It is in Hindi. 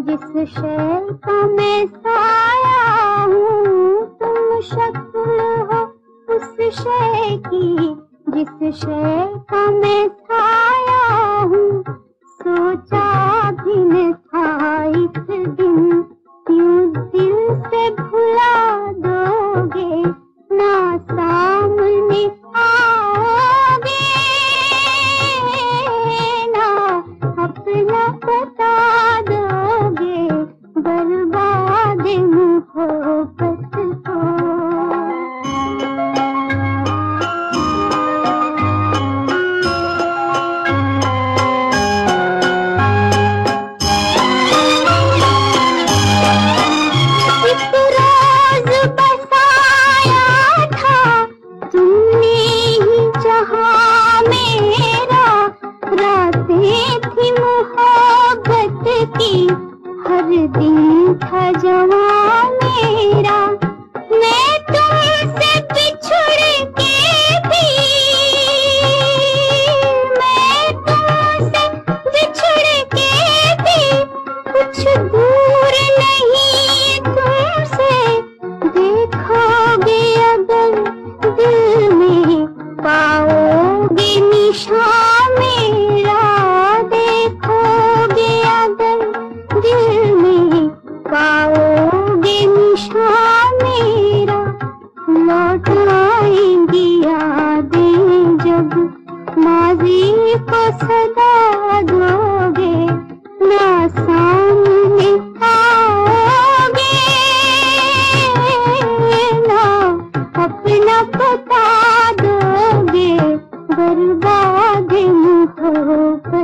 जिस शय का मैं साया हूँ, तुम शक्ल हो उस शय की। जिस शय को मैं साया हूँ, सोचा अपना दिल में पाओगे मेरा। लौट आएँगी यादें जब माजी को सदा दोगे। ना सामने आओगे, ना अपना पता दोगे। बर्बाद मोहब्बत